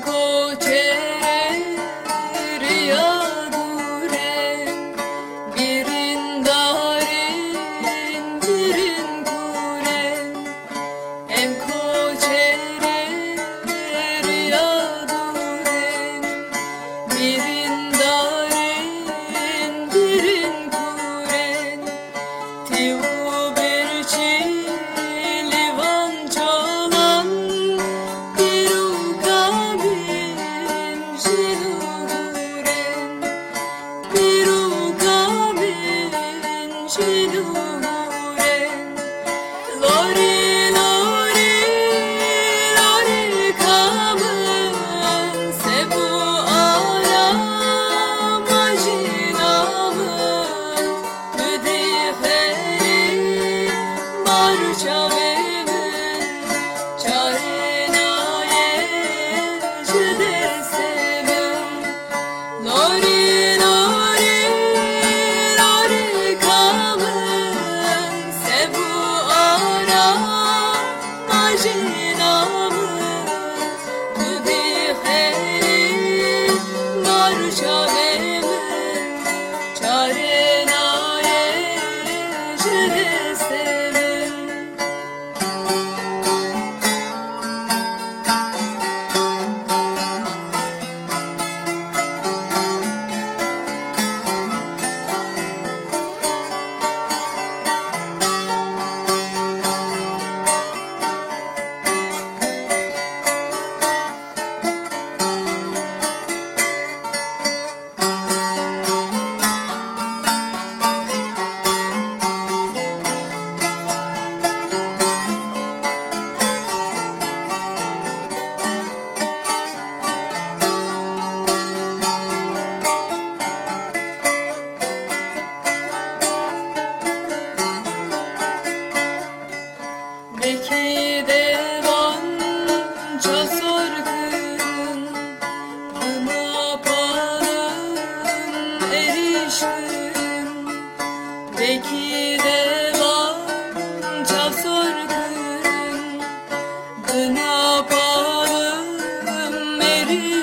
coche.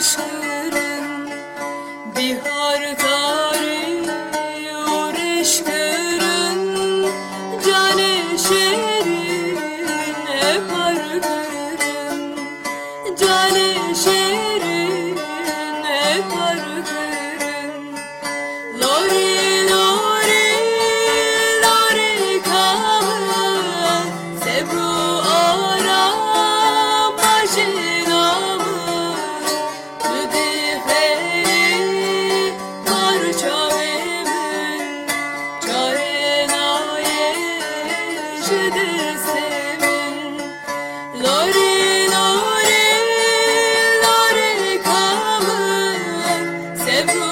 Erişkin Bihar tari şerin Sebru